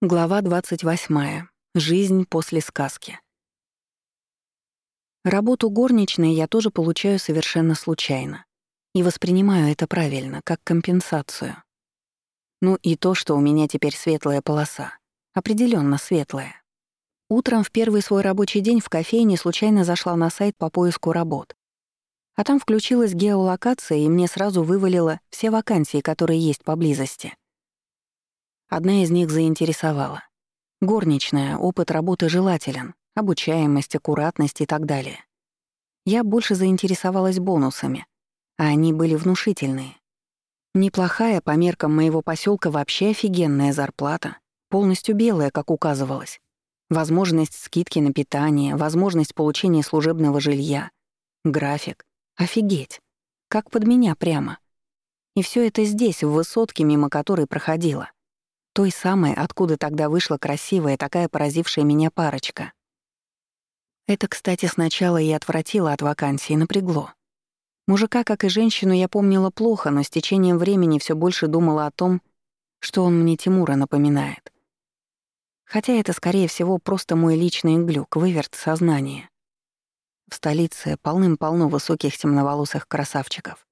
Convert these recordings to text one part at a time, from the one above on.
Глава 28. Жизнь после сказки. Работу горничной я тоже получаю совершенно случайно. И воспринимаю это правильно, как компенсацию. Ну и то, что у меня теперь светлая полоса. определенно светлая. Утром в первый свой рабочий день в кофейне случайно зашла на сайт по поиску работ. А там включилась геолокация, и мне сразу вывалило все вакансии, которые есть поблизости — Одна из них заинтересовала. Горничная, опыт работы желателен, обучаемость, аккуратность и так далее. Я больше заинтересовалась бонусами, а они были внушительные. Неплохая по меркам моего поселка вообще офигенная зарплата, полностью белая, как указывалось. Возможность скидки на питание, возможность получения служебного жилья, график. Офигеть. Как под меня прямо. И все это здесь, в высотке, мимо которой проходила. Той самой, откуда тогда вышла красивая, такая поразившая меня парочка. Это, кстати, сначала и отвратило от вакансии, напрягло. Мужика, как и женщину, я помнила плохо, но с течением времени все больше думала о том, что он мне Тимура напоминает. Хотя это, скорее всего, просто мой личный глюк, выверт сознания. В столице полным-полно высоких темноволосых красавчиков.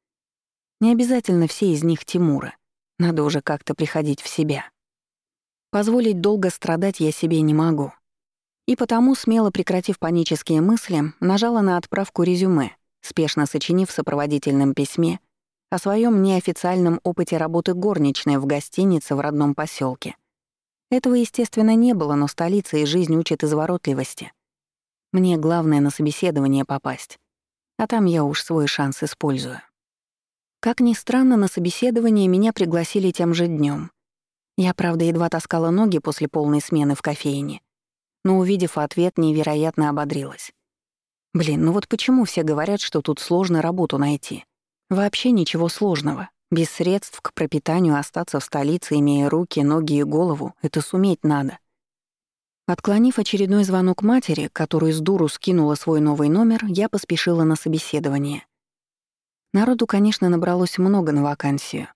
Не обязательно все из них Тимура. Надо уже как-то приходить в себя. Позволить долго страдать я себе не могу. И потому, смело прекратив панические мысли, нажала на отправку резюме, спешно сочинив в сопроводительном письме о своем неофициальном опыте работы горничной в гостинице в родном поселке. Этого, естественно, не было, но столица и жизнь учат изворотливости. Мне главное на собеседование попасть, а там я уж свой шанс использую. Как ни странно, на собеседование меня пригласили тем же днем, я, правда, едва таскала ноги после полной смены в кофейне, но, увидев ответ, невероятно ободрилась. Блин, ну вот почему все говорят, что тут сложно работу найти? Вообще ничего сложного. Без средств к пропитанию остаться в столице, имея руки, ноги и голову, это суметь надо. Отклонив очередной звонок матери, которую с дуру скинула свой новый номер, я поспешила на собеседование. Народу, конечно, набралось много на вакансию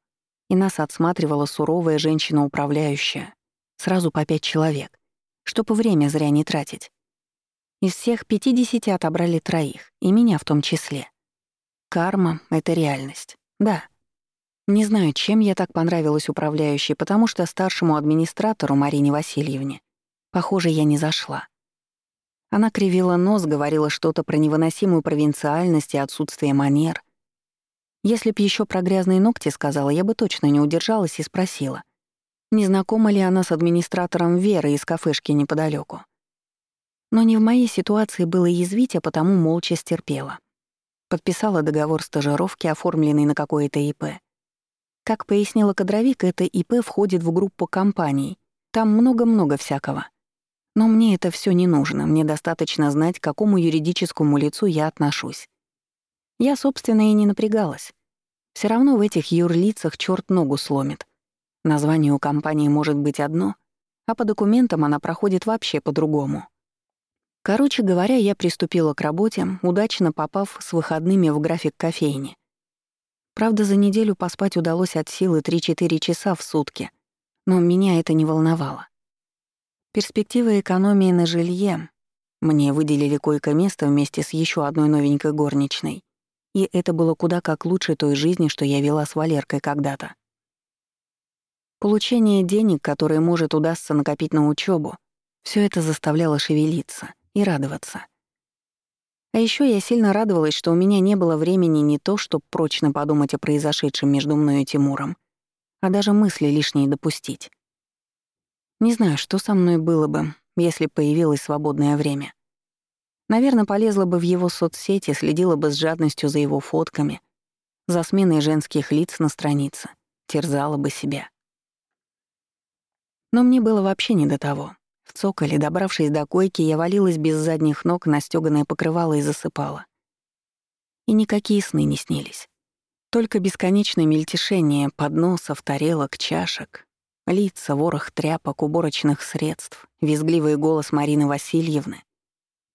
и нас отсматривала суровая женщина-управляющая, сразу по пять человек, чтобы время зря не тратить. Из всех 50 отобрали троих, и меня в том числе. Карма — это реальность. Да. Не знаю, чем я так понравилась управляющей, потому что старшему администратору Марине Васильевне, похоже, я не зашла. Она кривила нос, говорила что-то про невыносимую провинциальность и отсутствие манер — если б еще про грязные ногти сказала, я бы точно не удержалась и спросила, не знакома ли она с администратором Веры из кафешки неподалеку. Но не в моей ситуации было язвить, а потому молча стерпела. Подписала договор стажировки, оформленный на какое-то ИП. Как пояснила кадровик, это ИП входит в группу компаний. Там много-много всякого. Но мне это все не нужно, мне достаточно знать, к какому юридическому лицу я отношусь. Я, собственно, и не напрягалась. Все равно в этих юрлицах черт ногу сломит. Название у компании может быть одно, а по документам она проходит вообще по-другому. Короче говоря, я приступила к работе, удачно попав с выходными в график кофейни. Правда, за неделю поспать удалось от силы 3-4 часа в сутки, но меня это не волновало. Перспектива экономии на жилье. Мне выделили койко-место вместе с еще одной новенькой горничной. И это было куда как лучше той жизни, что я вела с Валеркой когда-то. Получение денег, которые может удастся накопить на учебу, все это заставляло шевелиться и радоваться. А еще я сильно радовалась, что у меня не было времени не то, чтобы прочно подумать о произошедшем между мной и Тимуром, а даже мысли лишние допустить. Не знаю, что со мной было бы, если появилось свободное время. Наверное, полезла бы в его соцсети, следила бы с жадностью за его фотками, за сменой женских лиц на странице, терзала бы себя. Но мне было вообще не до того. В цоколе, добравшись до койки, я валилась без задних ног на стёганое покрывало и засыпала. И никакие сны не снились. Только бесконечное мельтешение подносов, тарелок, чашек, лица, ворох тряпок, уборочных средств, визгливый голос Марины Васильевны,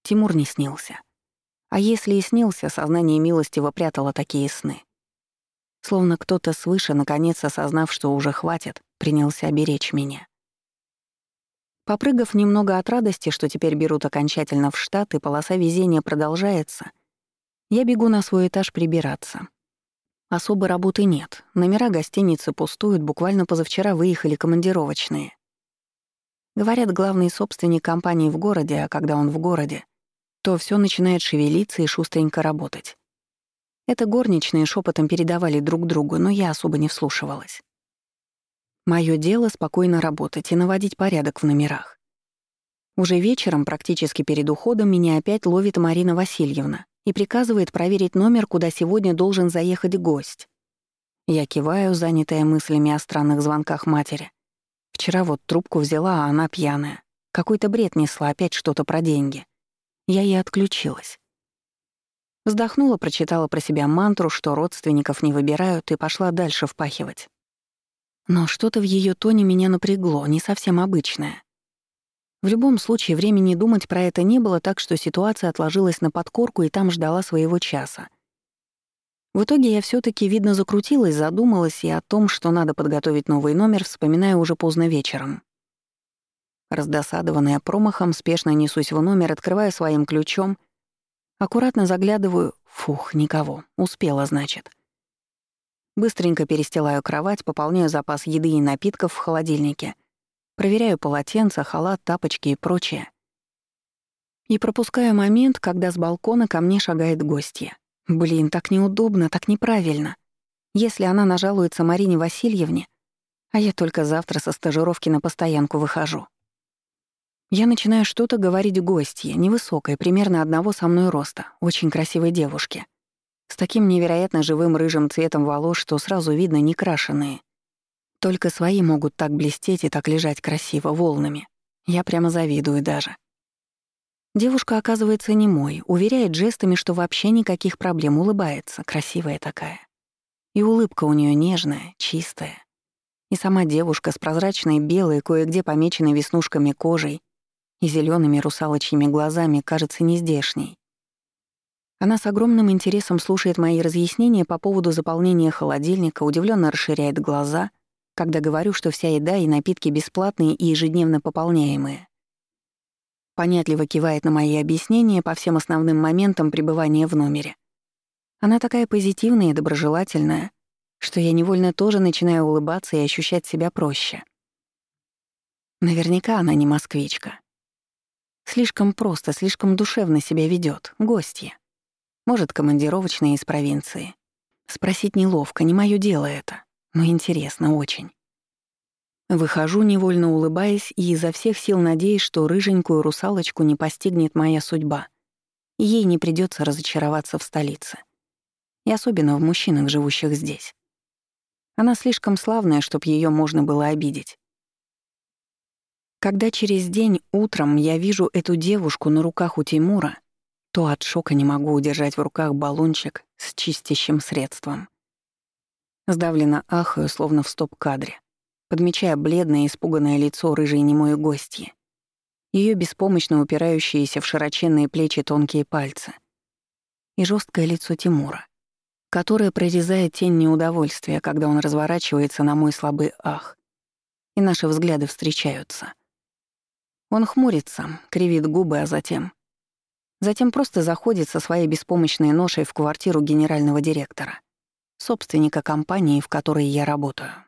Тимур не снился. А если и снился, сознание милостиво прятало такие сны. Словно кто-то свыше, наконец осознав, что уже хватит, принялся беречь меня. Попрыгав немного от радости, что теперь берут окончательно в штат и полоса везения продолжается, я бегу на свой этаж прибираться. Особой работы нет, номера гостиницы пустуют, буквально позавчера выехали командировочные. Говорят, главный собственник компании в городе, а когда он в городе, то все начинает шевелиться и шустренько работать. Это горничные шепотом передавали друг другу, но я особо не вслушивалась. Моё дело — спокойно работать и наводить порядок в номерах. Уже вечером, практически перед уходом, меня опять ловит Марина Васильевна и приказывает проверить номер, куда сегодня должен заехать гость. Я киваю, занятая мыслями о странных звонках матери. Вчера вот трубку взяла, а она пьяная. Какой-то бред несла, опять что-то про деньги. Я и отключилась. Вздохнула, прочитала про себя мантру, что родственников не выбирают, и пошла дальше впахивать. Но что-то в ее тоне меня напрягло, не совсем обычное. В любом случае, времени думать про это не было, так что ситуация отложилась на подкорку и там ждала своего часа. В итоге я все таки видно, закрутилась, задумалась и о том, что надо подготовить новый номер, вспоминаю уже поздно вечером. Раздосадованная промахом, спешно несусь в номер, открываю своим ключом, аккуратно заглядываю, фух, никого, успела, значит. Быстренько перестилаю кровать, пополняю запас еды и напитков в холодильнике, проверяю полотенца, халат, тапочки и прочее. И пропускаю момент, когда с балкона ко мне шагает гостья. Блин, так неудобно, так неправильно. Если она нажалуется Марине Васильевне, а я только завтра со стажировки на постоянку выхожу. Я начинаю что-то говорить гостье, невысокой, примерно одного со мной роста, очень красивой девушке. С таким невероятно живым рыжим цветом волос, что сразу видно не крашеные. Только свои могут так блестеть и так лежать красиво, волнами. Я прямо завидую даже. Девушка оказывается не мой, уверяет жестами, что вообще никаких проблем, улыбается, красивая такая. И улыбка у нее нежная, чистая. И сама девушка с прозрачной белой, кое-где помеченной веснушками кожей и зелеными русалочьими глазами кажется нездешней. Она с огромным интересом слушает мои разъяснения по поводу заполнения холодильника, удивленно расширяет глаза, когда говорю, что вся еда и напитки бесплатные и ежедневно пополняемые. Понятливо кивает на мои объяснения по всем основным моментам пребывания в номере. Она такая позитивная и доброжелательная, что я невольно тоже начинаю улыбаться и ощущать себя проще. Наверняка она не москвичка. Слишком просто, слишком душевно себя ведет, гостья. Может, командировочные из провинции. Спросить неловко, не моё дело это. Но интересно очень. Выхожу, невольно улыбаясь, и изо всех сил надеясь, что рыженькую русалочку не постигнет моя судьба. Ей не придется разочароваться в столице. И особенно в мужчинах, живущих здесь. Она слишком славная, чтоб ее можно было обидеть. Когда через день утром я вижу эту девушку на руках у Тимура, то от шока не могу удержать в руках баллончик с чистящим средством. Сдавленно ахаю, словно в стоп-кадре, подмечая бледное испуганное лицо рыжей немой гостьи, ее беспомощно упирающиеся в широченные плечи тонкие пальцы и жесткое лицо Тимура, которое прорезает тень неудовольствия, когда он разворачивается на мой слабый ах, и наши взгляды встречаются. Он хмурится, кривит губы, а затем Затем просто заходит со своей беспомощной ношей в квартиру генерального директора, собственника компании, в которой я работаю.